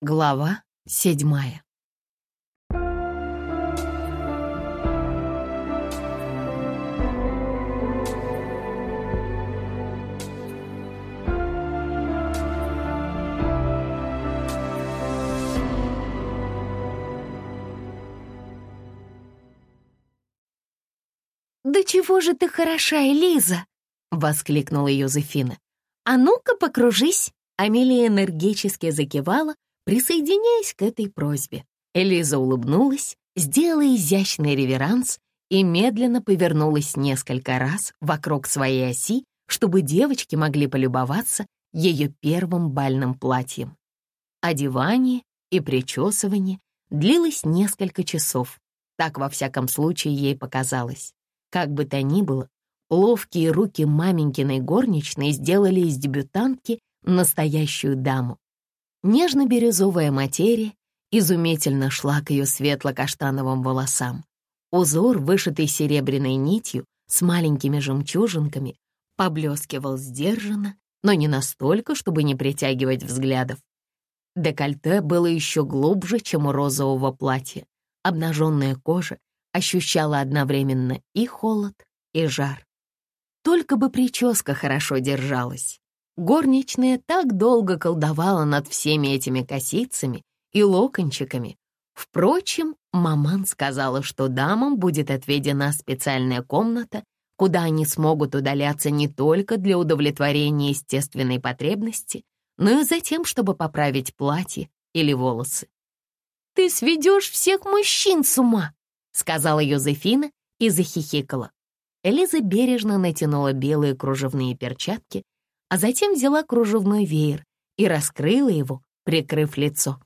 Глава седьмая. «Да чего же ты хороша, Элиза!» — воскликнула Йозефина. «А ну-ка, покружись!» Амелия энергически закивала, присоединяясь к этой просьбе. Элиза улыбнулась, сделала изящный реверанс и медленно повернулась несколько раз вокруг своей оси, чтобы девочки могли полюбоваться ее первым бальным платьем. Одевание и причесывание длилось несколько часов. Так, во всяком случае, ей показалось. Как бы то ни было, ловкие руки маменькиной горничной сделали из дебютантки настоящую даму. Нежно-бирюзовая материя изумительно шла к ее светло-каштановым волосам. Узор, вышитый серебряной нитью с маленькими жемчужинками, поблескивал сдержанно, но не настолько, чтобы не притягивать взглядов. Декольте было еще глубже, чем у розового платья. Обнаженная кожа ощущала одновременно и холод, и жар. Только бы прическа хорошо держалась. Горничная так долго колдовала над всеми этими косицами и локончиками. Впрочем, маман сказала, что дамам будет отведена специальная комната, куда они смогут удаляться не только для удовлетворения естественной потребности, но и за тем, чтобы поправить платье или волосы. «Ты сведешь всех мужчин с ума!» — сказала Йозефина и захихикала. Элиза бережно натянула белые кружевные перчатки а затем взяла кружевной веер и раскрыла его, прикрыв лицо.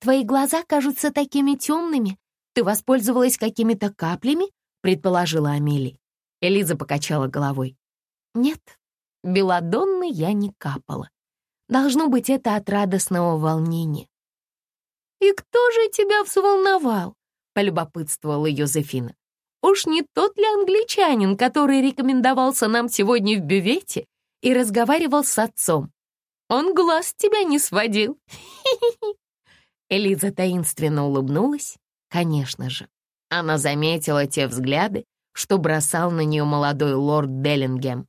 «Твои глаза кажутся такими темными. Ты воспользовалась какими-то каплями?» — предположила Амели. Элиза покачала головой. «Нет, белладонны я не капала. Должно быть, это от радостного волнения». «И кто же тебя взволновал?» — полюбопытствовала Йозефина. «Уж не тот ли англичанин, который рекомендовался нам сегодня в бювете и разговаривал с отцом. Он глаз тебя не сводил. Элиза таинственно улыбнулась. Конечно же, она заметила те взгляды, что бросал на нее молодой лорд Деллингем.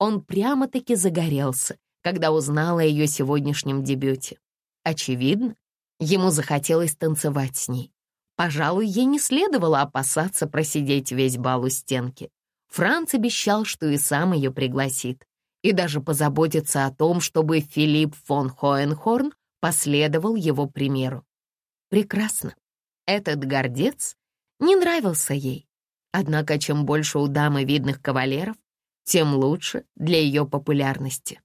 Он прямо-таки загорелся, когда узнал о ее сегодняшнем дебюте. Очевидно, ему захотелось танцевать с ней. Пожалуй, ей не следовало опасаться просидеть весь бал у стенки. Франц обещал, что и сам ее пригласит и даже позаботиться о том, чтобы Филипп фон Хоенхорн последовал его примеру. Прекрасно. Этот гордец не нравился ей. Однако чем больше у дамы видных кавалеров, тем лучше для ее популярности.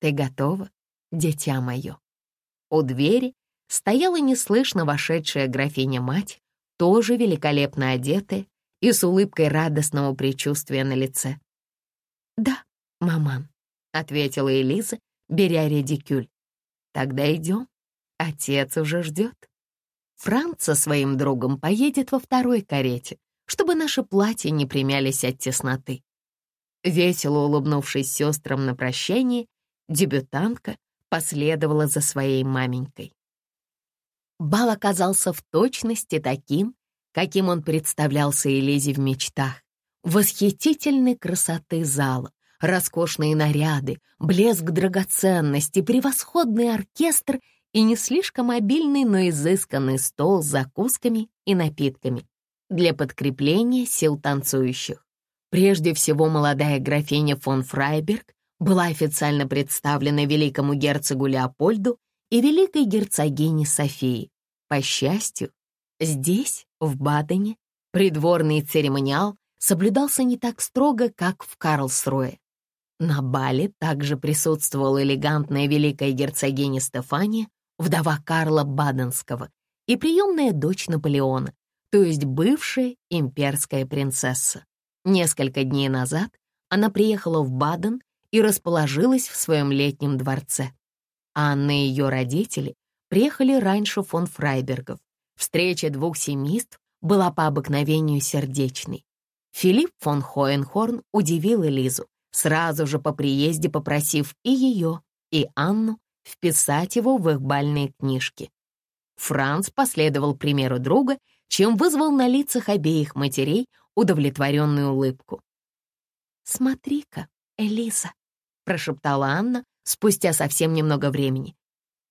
Ты готова, дитя мое? У двери стояла неслышно вошедшая графиня-мать, тоже великолепно одетая и с улыбкой радостного предчувствия на лице. «Да», «Маман», — ответила Элиза, беря редикюль. «Тогда идем. Отец уже ждет. Франц со своим другом поедет во второй карете, чтобы наши платья не примялись от тесноты». Весело улыбнувшись сестрам на прощание, дебютантка последовала за своей маменькой. Бал оказался в точности таким, каким он представлялся Элизе в мечтах. Восхитительной красоты зала, роскошные наряды, блеск драгоценностей, превосходный оркестр и не слишком обильный, но изысканный стол с закусками и напитками для подкрепления сил танцующих. Прежде всего, молодая графиня фон Фрайберг была официально представлена великому герцогу Леопольду и великой герцогине Софии. По счастью, здесь, в Бадене, придворный церемониал соблюдался не так строго, как в Карлсруэ. На бале также присутствовала элегантная великая герцогиня Стефания, вдова Карла Баденского и приемная дочь Наполеона, то есть бывшая имперская принцесса. Несколько дней назад она приехала в Баден и расположилась в своем летнем дворце. Анна и ее родители приехали раньше фон Фрайбергов. Встреча двух семейств была по обыкновению сердечной. Филипп фон Хоенхорн удивил Элизу, сразу же по приезде попросив и ее, и Анну вписать его в их бальные книжки. Франц последовал примеру друга, чем вызвал на лицах обеих матерей удовлетворенную улыбку. «Смотри-ка, Элиза», — прошептала Анна спустя совсем немного времени.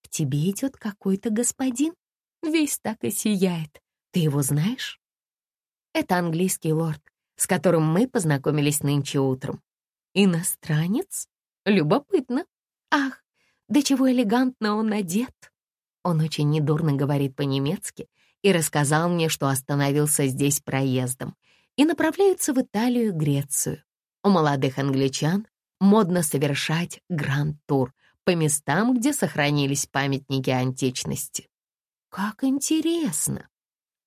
«К тебе идет какой-то господин, весь так и сияет. Ты его знаешь?» «Это английский лорд, с которым мы познакомились нынче утром. Иностранец? Любопытно. Ах, до чего элегантно он одет. Он очень недурно говорит по-немецки и рассказал мне, что остановился здесь проездом и направляется в Италию и Грецию. У молодых англичан модно совершать гранд-тур по местам, где сохранились памятники античности. Как интересно!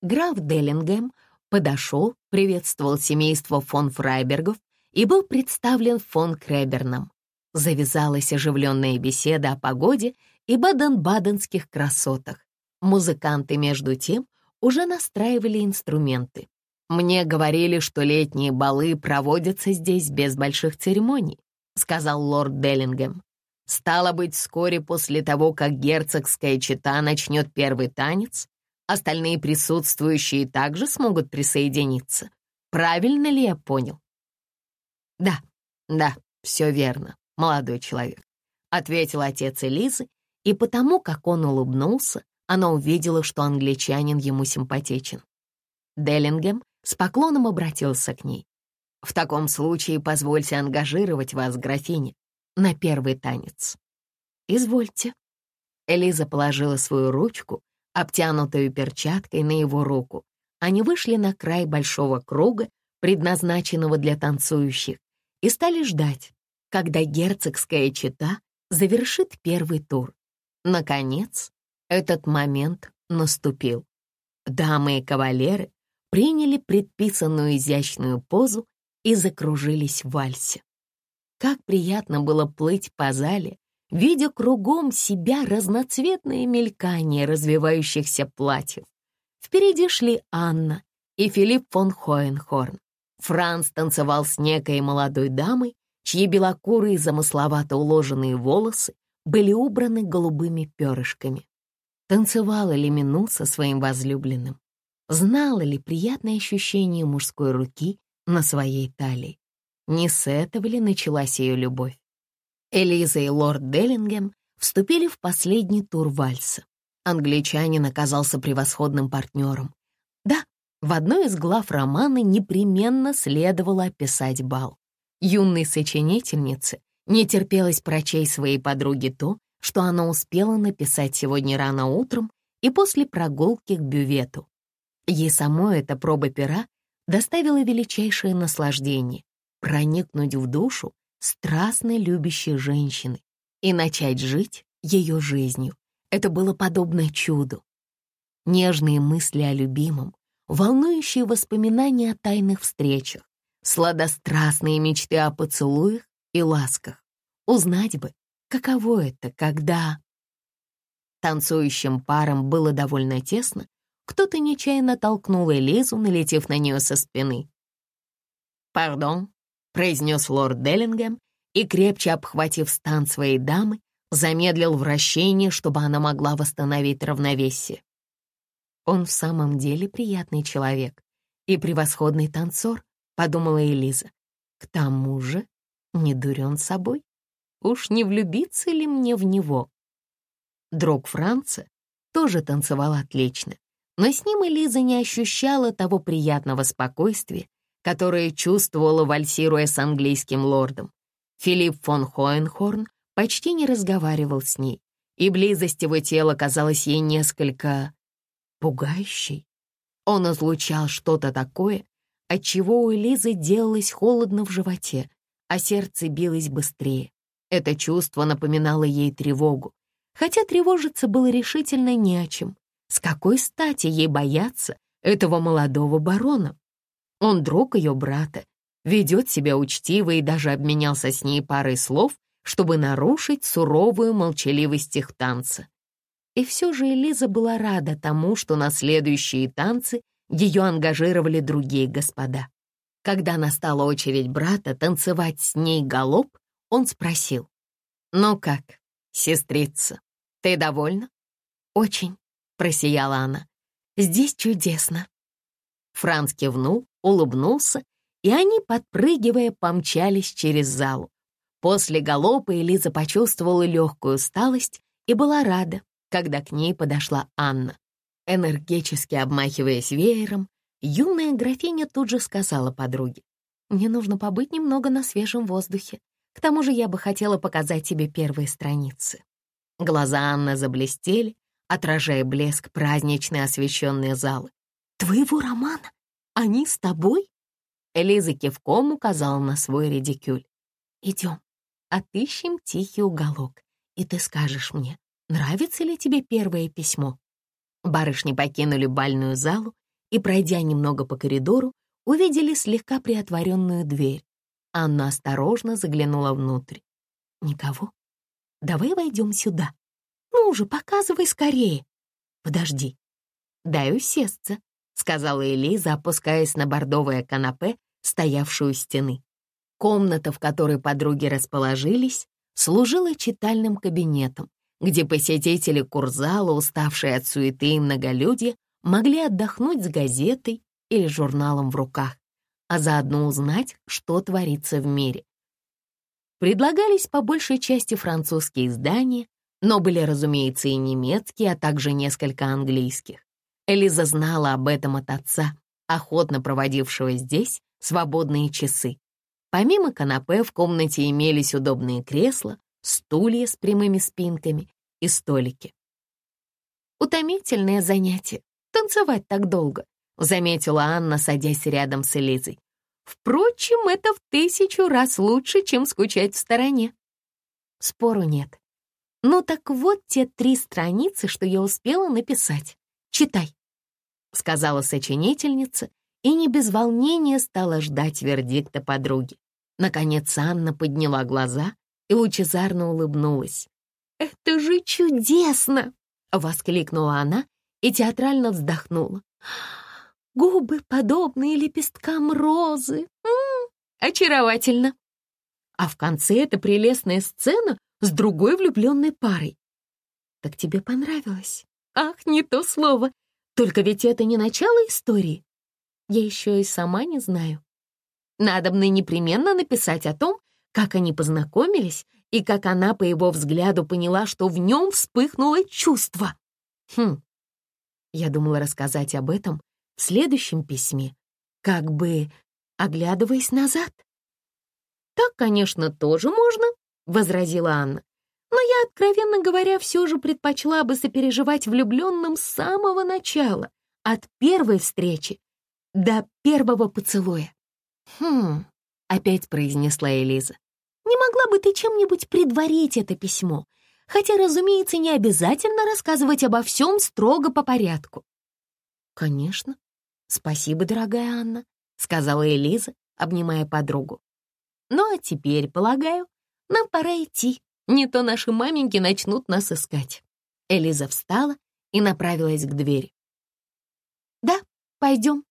Граф Деллингем подошел, приветствовал семейство фон Фрайбергов и был представлен фон Креберном. Завязалась оживленная беседа о погоде и баден-баденских красотах. Музыканты, между тем, уже настраивали инструменты. «Мне говорили, что летние балы проводятся здесь без больших церемоний», сказал лорд Деллингем. «Стало быть, вскоре после того, как герцогская чета начнет первый танец, остальные присутствующие также смогут присоединиться. Правильно ли я понял?» «Да, да, все верно, молодой человек», — ответил отец Элизы, и потому, как он улыбнулся, она увидела, что англичанин ему симпатичен. Деллингем с поклоном обратился к ней. «В таком случае позвольте ангажировать вас, графиня, на первый танец». «Извольте». Элиза положила свою ручку, обтянутую перчаткой, на его руку. Они вышли на край большого круга, предназначенного для танцующих, и стали ждать, когда герцогская чета завершит первый тур. Наконец, этот момент наступил. Дамы и кавалеры приняли предписанную изящную позу и закружились в вальсе. Как приятно было плыть по зале, видя кругом себя разноцветное мелькание развивающихся платьев. Впереди шли Анна и Филипп фон Хоенхорн. Франц танцевал с некой молодой дамой, чьи белокурые замысловато уложенные волосы были убраны голубыми перышками. Танцевала ли Мину со своим возлюбленным? Знала ли приятное ощущение мужской руки на своей талии? Не с этого ли началась ее любовь? Элиза и лорд Деллингем вступили в последний тур вальса. Англичанин оказался превосходным партнером. Да, в одной из глав романа непременно следовало описать бал. Юной сочинительнице не терпелось прочесть своей подруге то, что она успела написать сегодня рано утром и после прогулки к бювету. Ей самой эта проба пера доставила величайшее наслаждение проникнуть в душу страстно любящей женщины и начать жить ее жизнью. Это было подобно чуду. Нежные мысли о любимом, волнующие воспоминания о тайных встречах, сладострастные мечты о поцелуях и ласках. Узнать бы, каково это, когда... Танцующим парам было довольно тесно, кто-то нечаянно толкнул Элизу, налетев на нее со спины. «Пардон», — произнес лорд Деллингем и, крепче обхватив стан своей дамы, замедлил вращение, чтобы она могла восстановить равновесие. Он в самом деле приятный человек и превосходный танцор, подумала Элиза. К тому же не дурен собой. Уж не влюбиться ли мне в него? Друг Франца тоже танцевал отлично, но с ним Элиза не ощущала того приятного спокойствия, которое чувствовала, вальсируя с английским лордом. Филипп фон Хоенхорн почти не разговаривал с ней, и близость его тела казалась ей несколько пугающей. Он излучал что-то такое, от чего у Элизы делалось холодно в животе, а сердце билось быстрее. Это чувство напоминало ей тревогу, хотя тревожиться было решительно не о чем. С какой стати ей бояться этого молодого барона? Он друг ее брата, ведет себя учтиво и даже обменялся с ней парой слов, чтобы нарушить суровую молчаливость их танца. И все же Элиза была рада тому, что на следующие танцы ее ангажировали другие господа. Когда настала очередь брата танцевать с ней галоп, он спросил, «Ну как, «Сестрица, ты довольна?» «Очень», — просияла она. «Здесь чудесно». Франц кивнул, улыбнулся, и они, подпрыгивая, помчались через залу. После галопа Элиза почувствовала легкую усталость и была рада, когда к ней подошла Анна. Энергически обмахиваясь веером, юная графиня тут же сказала подруге, «Мне нужно побыть немного на свежем воздухе. К тому же я бы хотела показать тебе первые страницы». Глаза Анны заблестели, отражая блеск праздничной освещенной залы. «Твоего романа? Они с тобой?» Элиза кивком указала на свой редикюль. «Идем, отыщем тихий уголок, и ты скажешь мне, нравится ли тебе первое письмо?» Барышни покинули бальную залу и, пройдя немного по коридору, увидели слегка приотворенную дверь. Анна осторожно заглянула внутрь. «Никого? Давай войдем сюда. Ну уже, показывай скорее. Подожди. Дай усесться», — сказала Элиза, опускаясь на бордовое канапе, стоявшую у стены. Комната, в которой подруги расположились, служила читальным кабинетом, где посетители курзала, уставшие от суеты и многолюдья, могли отдохнуть с газетой или журналом в руках, а заодно узнать, что творится в мире. Предлагались по большей части французские издания, но были, разумеется, и немецкие, а также несколько английских. Элиза знала об этом от отца, охотно проводившего здесь свободные часы. Помимо канапе в комнате имелись удобные кресла, стулья с прямыми спинками и столики. «Утомительное занятие, танцевать так долго», — заметила Анна, садясь рядом с Элизой. «Впрочем, это в тысячу раз лучше, чем скучать в стороне». Спору нет. Ну так вот те три страницы, что я успела написать. Читай, — сказала сочинительница, и не без волнения стала ждать вердикта подруги. Наконец Анна подняла глаза и лучезарно улыбнулась. «Это же чудесно!» — воскликнула она и театрально вздохнула. «Губы, подобные лепесткам розы! М -м, очаровательно!» А в конце эта прелестная сцена с другой влюбленной парой. «Так тебе понравилось?» «Ах, не то слово! Только ведь это не начало истории. Я еще и сама не знаю. Надо мне непременно написать о том, как они познакомились и как она, по его взгляду, поняла, что в нем вспыхнуло чувство. Хм, я думала рассказать об этом в следующем письме, как бы оглядываясь назад. «Так, конечно, тоже можно», — возразила Анна. «Но я, откровенно говоря, все же предпочла бы сопереживать влюбленным с самого начала, от первой встречи до первого поцелуя». «Хм», — опять произнесла Элиза. «Не могла бы ты чем-нибудь предварить это письмо? Хотя, разумеется, не обязательно рассказывать обо всем строго по порядку». «Конечно. Спасибо, дорогая Анна», — сказала Элиза, обнимая подругу. «Ну а теперь, полагаю, нам пора идти, не то наши маменьки начнут нас искать». Элиза встала и направилась к двери. «Да, пойдем»,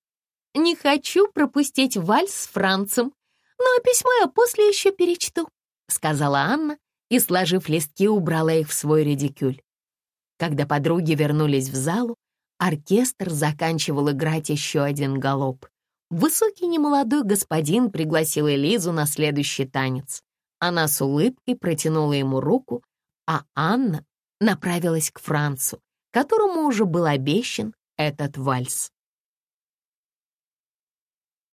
не хочу пропустить вальс с Францем, но письмо я после еще перечту», — сказала Анна и, сложив листки, убрала их в свой редикюль. Когда подруги вернулись в залу, оркестр заканчивал играть еще один галоп. Высокий немолодой господин пригласил Элизу на следующий танец. Она с улыбкой протянула ему руку, а Анна направилась к Францу, которому уже был обещан этот вальс.